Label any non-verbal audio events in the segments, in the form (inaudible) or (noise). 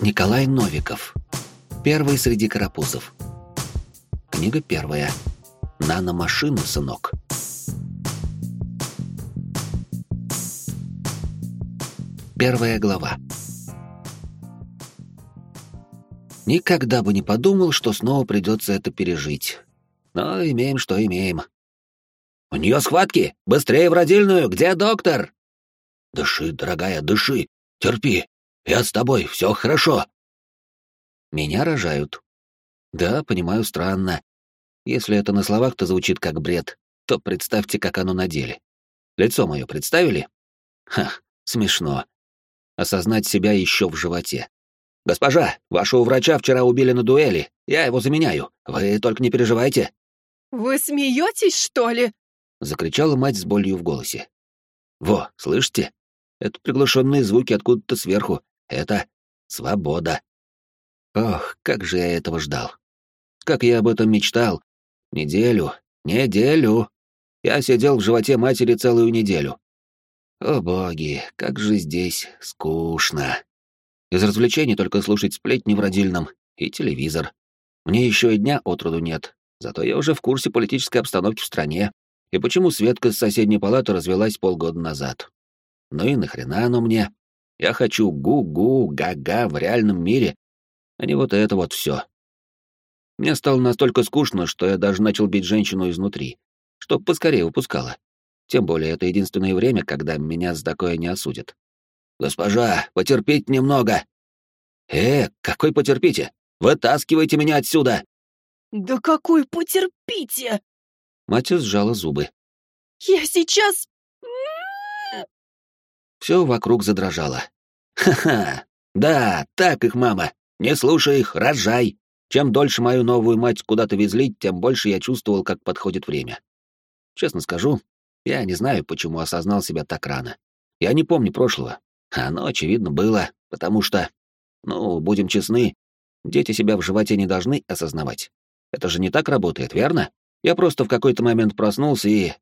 Николай Новиков. Первый среди карапузов. Книга первая. Наномашину, сынок. Первая глава. Никогда бы не подумал, что снова придется это пережить. Но имеем, что имеем. «У нее схватки! Быстрее в родильную! Где доктор?» «Дыши, дорогая, дыши! Терпи! Я с тобой, все хорошо!» Меня рожают. Да, понимаю, странно. Если это на словах-то звучит как бред, то представьте, как оно на деле. Лицо мое представили? Ха, смешно. Осознать себя еще в животе. «Госпожа, вашего врача вчера убили на дуэли. Я его заменяю. Вы только не переживайте». «Вы смеетесь, что ли?» — закричала мать с болью в голосе. «Во, слышите? Это приглушенные звуки откуда-то сверху. Это свобода. Ох, как же я этого ждал. Как я об этом мечтал. Неделю, неделю. Я сидел в животе матери целую неделю. О боги, как же здесь скучно. Из развлечений только слушать сплетни в родильном и телевизор. Мне еще и дня от роду нет, зато я уже в курсе политической обстановки в стране и почему Светка с соседней палаты развелась полгода назад. Ну и нахрена оно мне? Я хочу гу-гу, га-га в реальном мире, а не вот это вот все. Мне стало настолько скучно, что я даже начал бить женщину изнутри, чтоб поскорее выпускала. Тем более это единственное время, когда меня за такое не осудят. «Госпожа, потерпите немного!» «Э, какой потерпите? Вытаскивайте меня отсюда!» «Да какой потерпите!» Мать сжала зубы. «Я сейчас...» Все вокруг задрожало. «Ха-ха! Да, так их, мама! Не слушай их, рожай!» Чем дольше мою новую мать куда-то везли, тем больше я чувствовал, как подходит время. Честно скажу, я не знаю, почему осознал себя так рано. Я не помню прошлого. Оно, очевидно, было, потому что... Ну, будем честны, дети себя в животе не должны осознавать. Это же не так работает, верно? Я просто в какой-то момент проснулся и...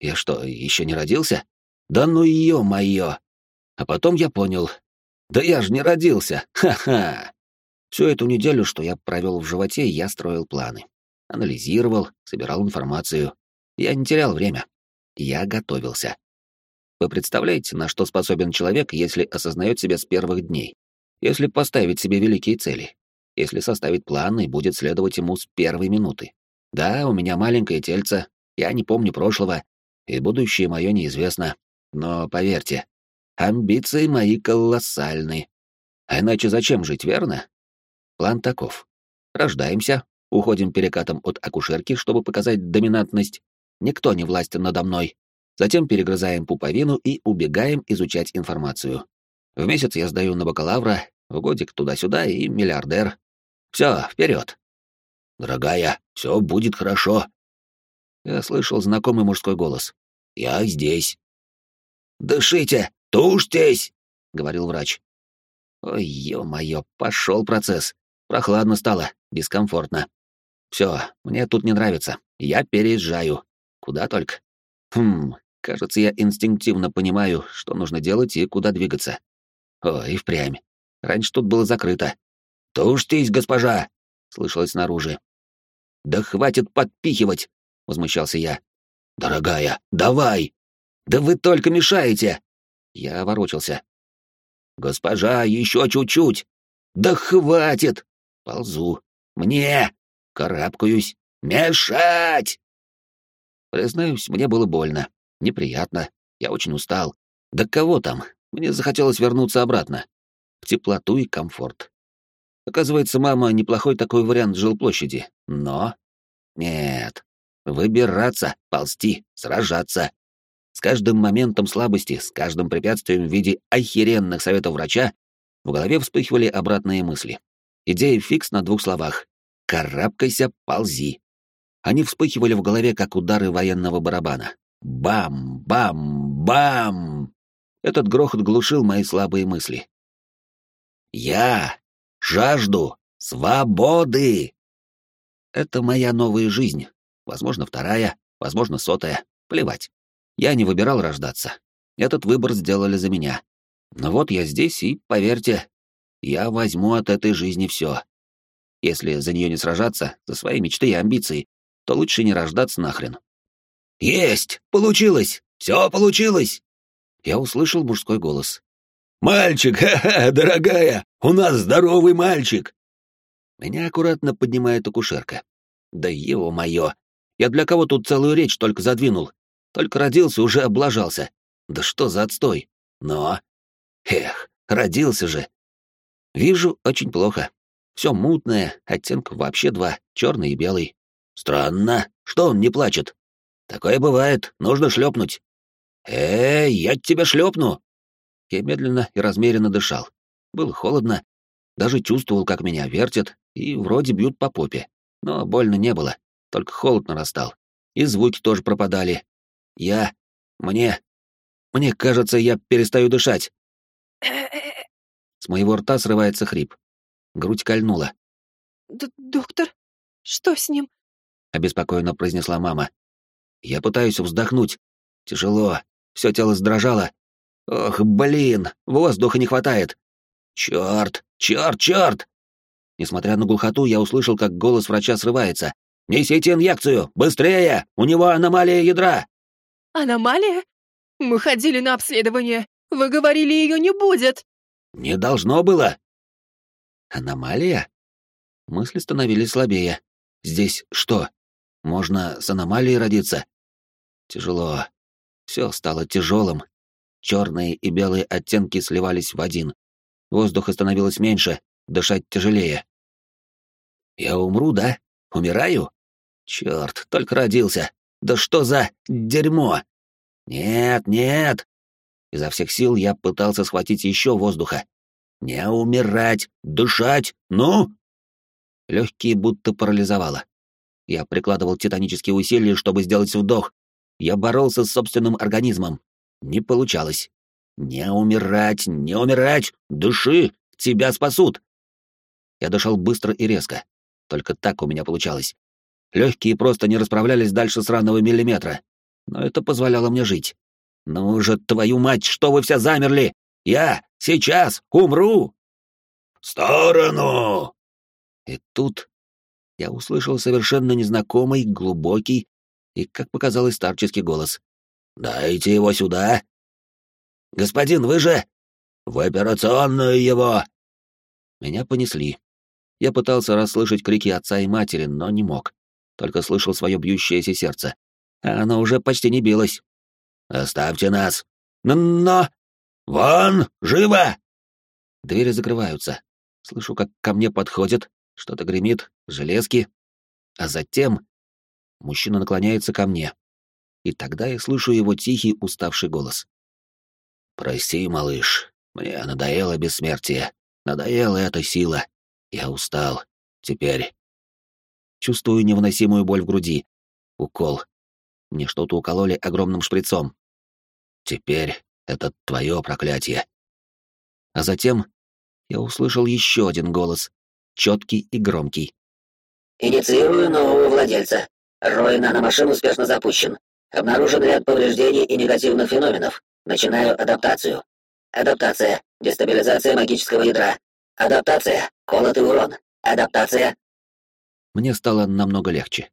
Я что, еще не родился? Да ну ее моё! А потом я понял. Да я же не родился! Ха-ха! Всю эту неделю, что я провел в животе, я строил планы. Анализировал, собирал информацию. Я не терял время. Я готовился. Вы представляете, на что способен человек, если осознает себя с первых дней? Если поставить себе великие цели? Если составить план и будет следовать ему с первой минуты? Да, у меня маленькое тельце, я не помню прошлого, и будущее мое неизвестно. Но поверьте, амбиции мои колоссальны. А иначе зачем жить, верно? План таков. Рождаемся, уходим перекатом от акушерки, чтобы показать доминантность. Никто не властен надо мной. Затем перегрызаем пуповину и убегаем изучать информацию. В месяц я сдаю на бакалавра, в годик туда-сюда и миллиардер. Все, вперед. «Дорогая, все будет хорошо». Я слышал знакомый мужской голос. «Я здесь». «Дышите! Тушьтесь!» — говорил врач. Ой, ё-моё, пошел процесс. Прохладно стало, дискомфортно. Все, мне тут не нравится. Я переезжаю. Куда только. Хм, кажется, я инстинктивно понимаю, что нужно делать и куда двигаться. О, и впрямь. Раньше тут было закрыто. «Тушьтесь, госпожа!» — слышалось снаружи. «Да хватит подпихивать!» — возмущался я. «Дорогая, давай!» «Да вы только мешаете!» Я ворочался. «Госпожа, еще чуть-чуть!» «Да хватит!» Ползу. «Мне!» Карабкаюсь. «Мешать!» Признаюсь, мне было больно, неприятно, я очень устал. Да кого там? Мне захотелось вернуться обратно. В теплоту и комфорт. Оказывается, мама неплохой такой вариант жилплощади, но... Нет. Выбираться, ползти, сражаться. С каждым моментом слабости, с каждым препятствием в виде охеренных советов врача в голове вспыхивали обратные мысли. Идея фикс на двух словах. «Карабкайся, ползи». Они вспыхивали в голове, как удары военного барабана. Бам! Бам! Бам! Этот грохот глушил мои слабые мысли. «Я жажду свободы!» Это моя новая жизнь. Возможно, вторая, возможно, сотая. Плевать. Я не выбирал рождаться. Этот выбор сделали за меня. Но вот я здесь, и, поверьте, я возьму от этой жизни все. Если за нее не сражаться, за свои мечты и амбиции, то лучше не рождаться нахрен. «Есть! Получилось! Все получилось!» Я услышал мужской голос. «Мальчик, (laughs) ха-ха, дорогая! У нас здоровый мальчик!» Меня аккуратно поднимает акушерка. «Да его-моё! Я для кого тут целую речь только задвинул? Только родился, уже облажался. Да что за отстой? Но... Эх, родился же. Вижу очень плохо. Все мутное, оттенок вообще два, черный и белый. Странно, что он не плачет? Такое бывает, нужно шлепнуть. Эй, я тебя шлепну! Я медленно и размеренно дышал. Было холодно, даже чувствовал, как меня вертят и вроде бьют по попе. Но больно не было, только холод нарастал. И звуки тоже пропадали. Я... Мне... Мне кажется, я перестаю дышать. С моего рта срывается хрип. Грудь кольнула. Д «Доктор, что с ним?» — обеспокоенно произнесла мама. Я пытаюсь вздохнуть. Тяжело, все тело сдрожало. Ох, блин, воздуха не хватает. Черт, черт, черт! Несмотря на глухоту, я услышал, как голос врача срывается. «Несите инъекцию! Быстрее! У него аномалия ядра!» «Аномалия? Мы ходили на обследование. Вы говорили, ее не будет!» «Не должно было!» «Аномалия?» Мысли становились слабее. «Здесь что? Можно с аномалией родиться?» Тяжело. Все стало тяжелым. Черные и белые оттенки сливались в один. Воздуха становилось меньше, дышать тяжелее. Я умру, да? Умираю? Черт, только родился. Да что за дерьмо? Нет, нет. Изо всех сил я пытался схватить еще воздуха. Не умирать, дышать, ну? Легкие будто парализовало. Я прикладывал титанические усилия, чтобы сделать вдох, я боролся с собственным организмом. Не получалось. Не умирать, не умирать! Дыши! Тебя спасут! Я дышал быстро и резко. Только так у меня получалось. Легкие просто не расправлялись дальше сраного миллиметра. Но это позволяло мне жить. Ну же, твою мать, что вы все замерли? Я сейчас умру! В сторону! И тут я услышал совершенно незнакомый, глубокий, и, как показалось, старческий голос. «Дайте его сюда!» «Господин, вы же...» «В операционную его!» Меня понесли. Я пытался расслышать крики отца и матери, но не мог. Только слышал свое бьющееся сердце. А оно уже почти не билось. «Оставьте нас!» «Но...» «Вон! Живо!» Двери закрываются. Слышу, как ко мне подходят, что-то гремит, железки. А затем Мужчина наклоняется ко мне. И тогда я слышу его тихий, уставший голос. «Прости, малыш, мне надоело бессмертие. Надоела эта сила. Я устал. Теперь...» Чувствую невыносимую боль в груди. Укол. Мне что-то укололи огромным шприцом. Теперь это твое проклятие. А затем я услышал еще один голос, четкий и громкий. «Инициирую нового владельца. Рой наномашин успешно запущен. Обнаружен ряд повреждений и негативных феноменов. Начинаю адаптацию. Адаптация. Дестабилизация магического ядра. Адаптация. Колотый урон. Адаптация. Мне стало намного легче.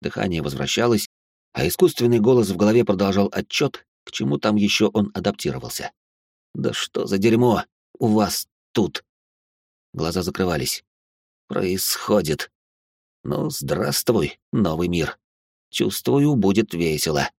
Дыхание возвращалось, а искусственный голос в голове продолжал отчет, к чему там еще он адаптировался. Да что за дерьмо у вас тут? Глаза закрывались. Происходит. Ну, здравствуй, новый мир. Чувствую, будет весело.